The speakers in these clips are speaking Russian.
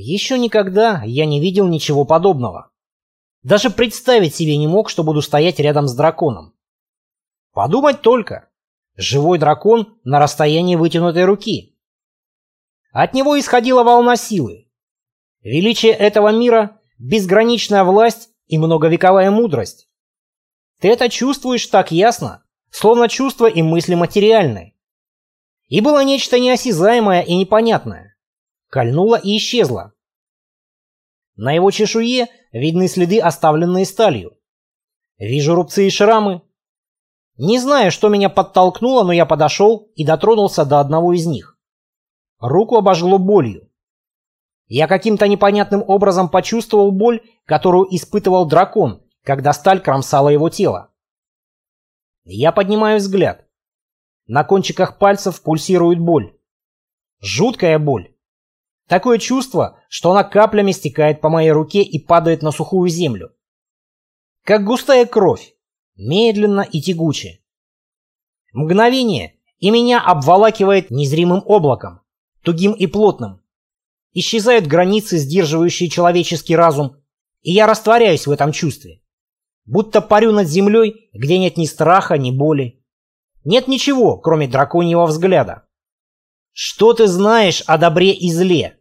Еще никогда я не видел ничего подобного. Даже представить себе не мог, что буду стоять рядом с драконом. Подумать только. Живой дракон на расстоянии вытянутой руки. От него исходила волна силы. Величие этого мира, безграничная власть и многовековая мудрость. Ты это чувствуешь так ясно, словно чувства и мысли материальны. И было нечто неосязаемое и непонятное. Кольнуло и исчезло. На его чешуе видны следы, оставленные сталью. Вижу рубцы и шрамы. Не знаю, что меня подтолкнуло, но я подошел и дотронулся до одного из них. Руку обожгло болью. Я каким-то непонятным образом почувствовал боль, которую испытывал дракон, когда сталь кромсала его тело. Я поднимаю взгляд. На кончиках пальцев пульсирует боль. Жуткая боль. Такое чувство, что она каплями стекает по моей руке и падает на сухую землю. Как густая кровь, медленно и тягуче. Мгновение, и меня обволакивает незримым облаком, тугим и плотным. Исчезают границы, сдерживающие человеческий разум, и я растворяюсь в этом чувстве. Будто парю над землей, где нет ни страха, ни боли. Нет ничего, кроме драконьего взгляда. Что ты знаешь о добре и зле?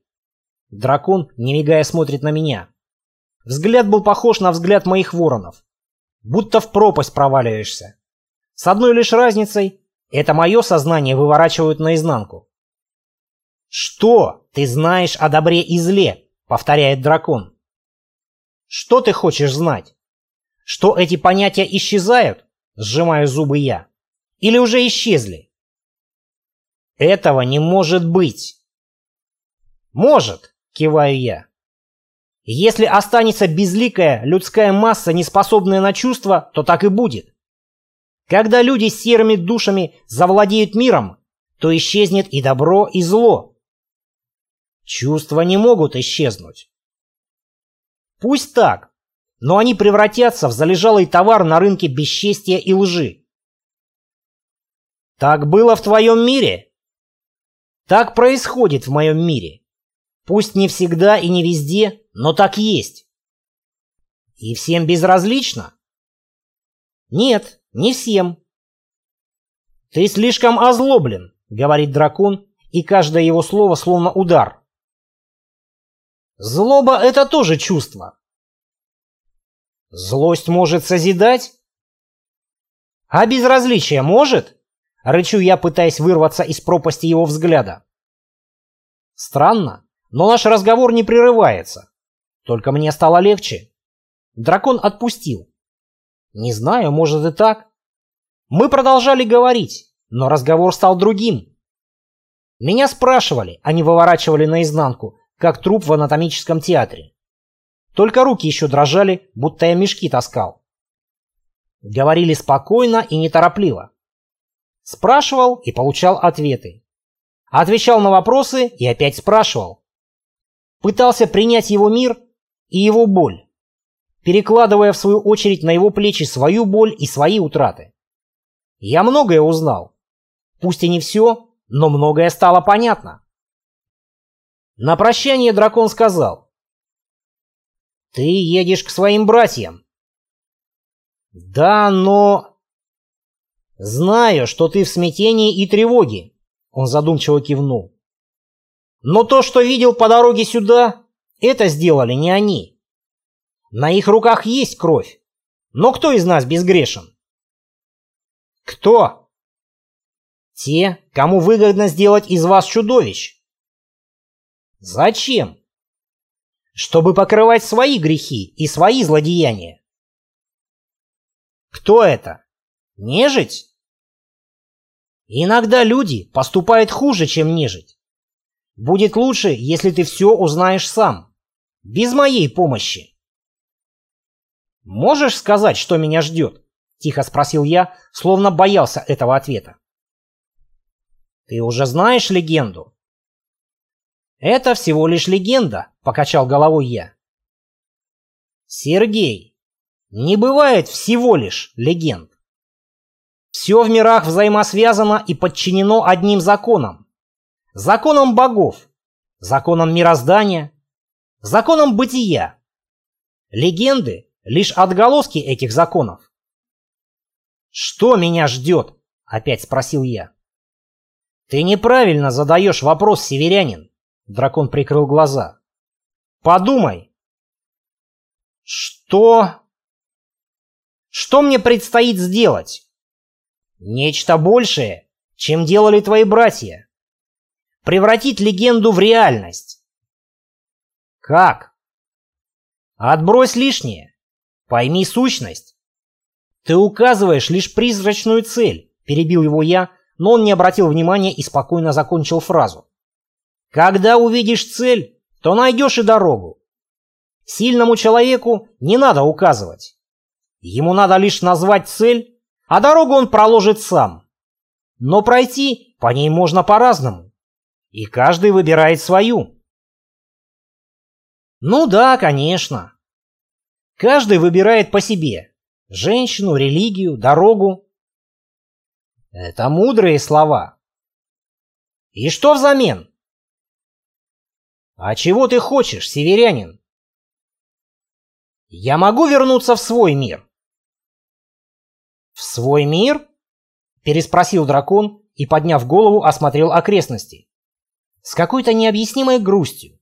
Дракон, не мигая, смотрит на меня. Взгляд был похож на взгляд моих воронов. Будто в пропасть проваливаешься. С одной лишь разницей, это мое сознание выворачивают наизнанку. «Что ты знаешь о добре и зле?» — повторяет дракон. «Что ты хочешь знать? Что эти понятия исчезают?» — сжимаю зубы я. «Или уже исчезли?» «Этого не может быть!» «Может!» Киваю я. Если останется безликая людская масса, не способная на чувства, то так и будет. Когда люди с серыми душами завладеют миром, то исчезнет и добро, и зло. Чувства не могут исчезнуть. Пусть так, но они превратятся в залежалый товар на рынке бесчестия и лжи. Так было в твоем мире? Так происходит в моем мире. Пусть не всегда и не везде, но так есть. И всем безразлично? Нет, не всем. Ты слишком озлоблен, говорит дракон, и каждое его слово словно удар. Злоба — это тоже чувство. Злость может созидать? А безразличие может? Рычу я, пытаясь вырваться из пропасти его взгляда. Странно. Но наш разговор не прерывается. Только мне стало легче. Дракон отпустил. Не знаю, может и так. Мы продолжали говорить, но разговор стал другим. Меня спрашивали, а не выворачивали наизнанку, как труп в анатомическом театре. Только руки еще дрожали, будто я мешки таскал. Говорили спокойно и неторопливо. Спрашивал и получал ответы. Отвечал на вопросы и опять спрашивал. Пытался принять его мир и его боль, перекладывая в свою очередь на его плечи свою боль и свои утраты. Я многое узнал. Пусть и не все, но многое стало понятно. На прощание дракон сказал. «Ты едешь к своим братьям». «Да, но...» «Знаю, что ты в смятении и тревоге», — он задумчиво кивнул. Но то, что видел по дороге сюда, это сделали не они. На их руках есть кровь. Но кто из нас безгрешен? Кто? Те, кому выгодно сделать из вас чудовищ. Зачем? Чтобы покрывать свои грехи и свои злодеяния. Кто это? Нежить? Иногда люди поступают хуже, чем нежить. Будет лучше, если ты все узнаешь сам. Без моей помощи. «Можешь сказать, что меня ждет?» — тихо спросил я, словно боялся этого ответа. «Ты уже знаешь легенду?» «Это всего лишь легенда», — покачал головой я. «Сергей, не бывает всего лишь легенд. Все в мирах взаимосвязано и подчинено одним законам законом богов, законом мироздания, законом бытия. Легенды — лишь отголоски этих законов. «Что меня ждет?» — опять спросил я. «Ты неправильно задаешь вопрос, северянин», — дракон прикрыл глаза. «Подумай». «Что?» «Что мне предстоит сделать?» «Нечто большее, чем делали твои братья. Превратить легенду в реальность». «Как?» «Отбрось лишнее. Пойми сущность. Ты указываешь лишь призрачную цель», — перебил его я, но он не обратил внимания и спокойно закончил фразу. «Когда увидишь цель, то найдешь и дорогу. Сильному человеку не надо указывать. Ему надо лишь назвать цель, а дорогу он проложит сам. Но пройти по ней можно по-разному, и каждый выбирает свою». «Ну да, конечно. Каждый выбирает по себе. Женщину, религию, дорогу. Это мудрые слова. И что взамен? А чего ты хочешь, северянин? Я могу вернуться в свой мир. В свой мир? Переспросил дракон и, подняв голову, осмотрел окрестности. С какой-то необъяснимой грустью.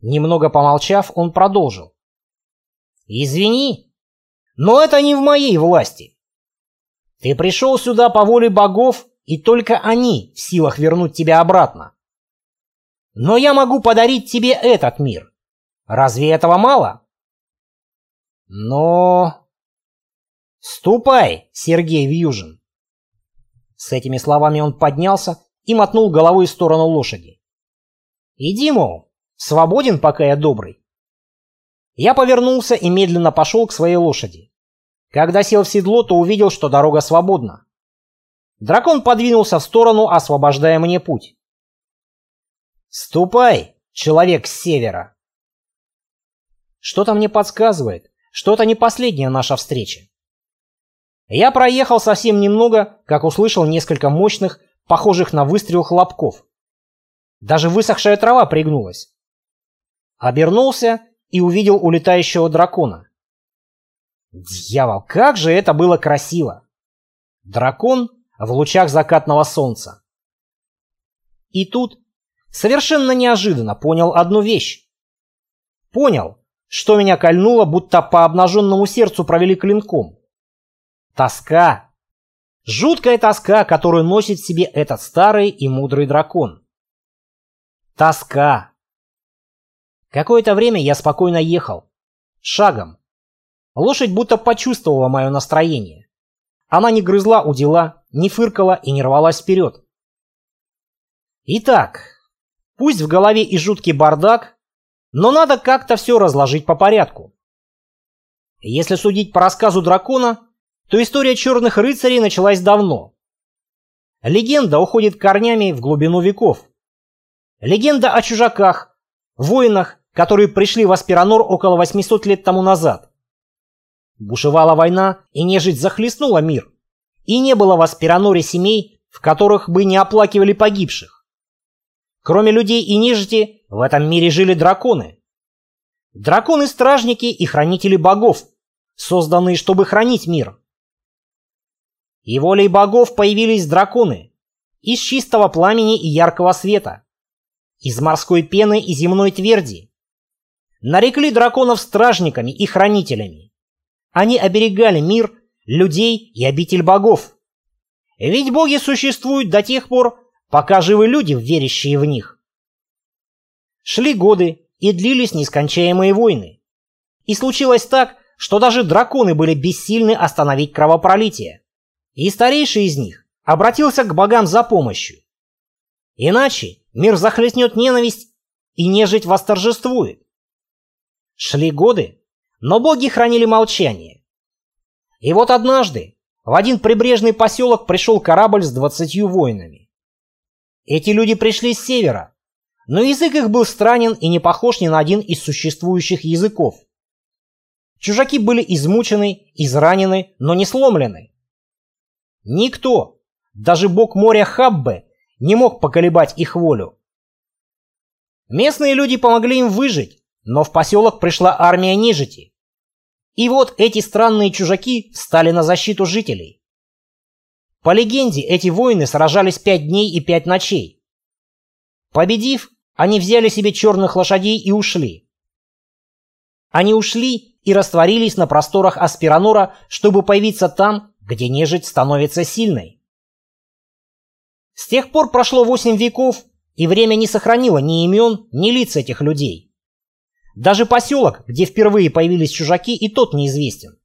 Немного помолчав, он продолжил. «Извини, но это не в моей власти. Ты пришел сюда по воле богов, и только они в силах вернуть тебя обратно. Но я могу подарить тебе этот мир. Разве этого мало? Но... Ступай, Сергей Вьюжин. С этими словами он поднялся и мотнул головой в сторону лошади. Иди, мол, свободен, пока я добрый. Я повернулся и медленно пошел к своей лошади. Когда сел в седло, то увидел, что дорога свободна. Дракон подвинулся в сторону, освобождая мне путь. «Ступай, человек с севера!» Что-то мне подсказывает, что это не последняя наша встреча. Я проехал совсем немного, как услышал несколько мощных, похожих на выстрел хлопков. Даже высохшая трава пригнулась. Обернулся и увидел улетающего дракона. Дьявол, как же это было красиво! Дракон в лучах закатного солнца. И тут совершенно неожиданно понял одну вещь. Понял, что меня кольнуло, будто по обнаженному сердцу провели клинком. Тоска. Жуткая тоска, которую носит в себе этот старый и мудрый дракон. Тоска. Какое-то время я спокойно ехал. Шагом, Лошадь будто почувствовала мое настроение. Она не грызла у дела, не фыркала и не рвалась вперед. Итак, пусть в голове и жуткий бардак, но надо как-то все разложить по порядку. Если судить по рассказу дракона, то история черных рыцарей началась давно. Легенда уходит корнями в глубину веков. Легенда о чужаках, воинах, которые пришли в Аспиранор около 800 лет тому назад. Бушевала война, и нежить захлестнула мир. И не было в Аспираноре семей, в которых бы не оплакивали погибших. Кроме людей и нежити, в этом мире жили драконы. Драконы-стражники и хранители богов, созданные, чтобы хранить мир. И волей богов появились драконы из чистого пламени и яркого света, из морской пены и земной тверди. Нарекли драконов стражниками и хранителями. Они оберегали мир, людей и обитель богов. Ведь боги существуют до тех пор, пока живы люди, верящие в них. Шли годы и длились нескончаемые войны. И случилось так, что даже драконы были бессильны остановить кровопролитие. И старейший из них обратился к богам за помощью. Иначе мир захлестнет ненависть, и нежить восторжествует. Шли годы, но боги хранили молчание. И вот однажды в один прибрежный поселок пришел корабль с двадцатью воинами. Эти люди пришли с севера, но язык их был странен и не похож ни на один из существующих языков. Чужаки были измучены, изранены, но не сломлены. Никто, даже бог моря Хаббе, не мог поколебать их волю. Местные люди помогли им выжить, но в поселок пришла армия нежити. И вот эти странные чужаки стали на защиту жителей. По легенде, эти воины сражались пять дней и пять ночей. Победив, они взяли себе черных лошадей и ушли. Они ушли и растворились на просторах Аспиранора, чтобы появиться там, где нежить становится сильной. С тех пор прошло восемь веков, и время не сохранило ни имен, ни лиц этих людей. Даже поселок, где впервые появились чужаки, и тот неизвестен.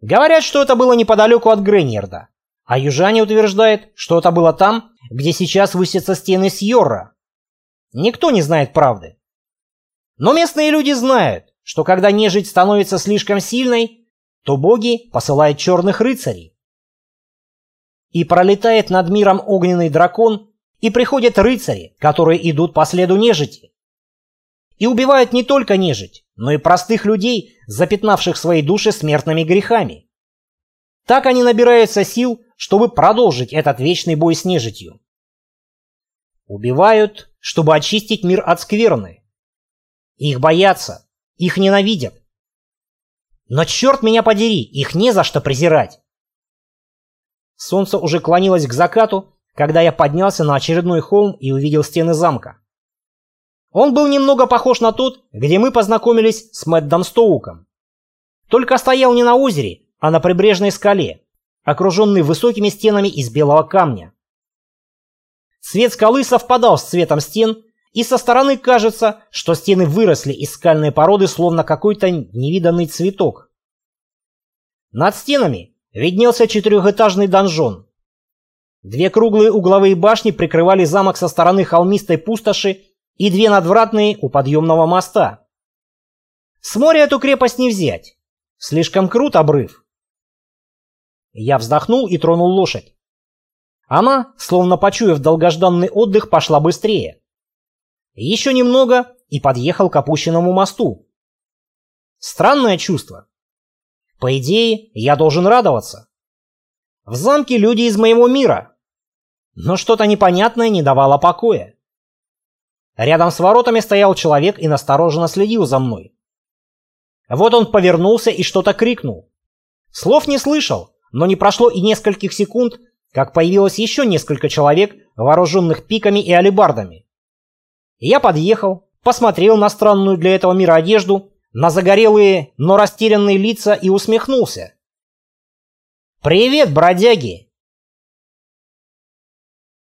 Говорят, что это было неподалеку от Греньерда, а южане утверждают, что это было там, где сейчас высятся стены Сьорра. Никто не знает правды. Но местные люди знают, что когда нежить становится слишком сильной, то боги посылают черных рыцарей. И пролетает над миром огненный дракон, и приходят рыцари, которые идут по следу нежити. И убивают не только нежить, но и простых людей, запятнавших свои души смертными грехами. Так они набираются сил, чтобы продолжить этот вечный бой с нежитью. Убивают, чтобы очистить мир от скверны. Их боятся, их ненавидят. Но черт меня подери, их не за что презирать. Солнце уже клонилось к закату, когда я поднялся на очередной холм и увидел стены замка. Он был немного похож на тот, где мы познакомились с Мэддом Стоуком. Только стоял не на озере, а на прибрежной скале, окруженный высокими стенами из белого камня. Цвет скалы совпадал с цветом стен, и со стороны кажется, что стены выросли из скальной породы, словно какой-то невиданный цветок. Над стенами виднелся четырехэтажный донжон. Две круглые угловые башни прикрывали замок со стороны холмистой пустоши и две надвратные у подъемного моста. С моря эту крепость не взять. Слишком крут обрыв. Я вздохнул и тронул лошадь. Она, словно почуяв долгожданный отдых, пошла быстрее. Еще немного и подъехал к опущенному мосту. Странное чувство. По идее, я должен радоваться. В замке люди из моего мира. Но что-то непонятное не давало покоя. Рядом с воротами стоял человек и настороженно следил за мной. Вот он повернулся и что-то крикнул. Слов не слышал, но не прошло и нескольких секунд, как появилось еще несколько человек, вооруженных пиками и алебардами. Я подъехал, посмотрел на странную для этого мира одежду, на загорелые, но растерянные лица и усмехнулся. «Привет, бродяги!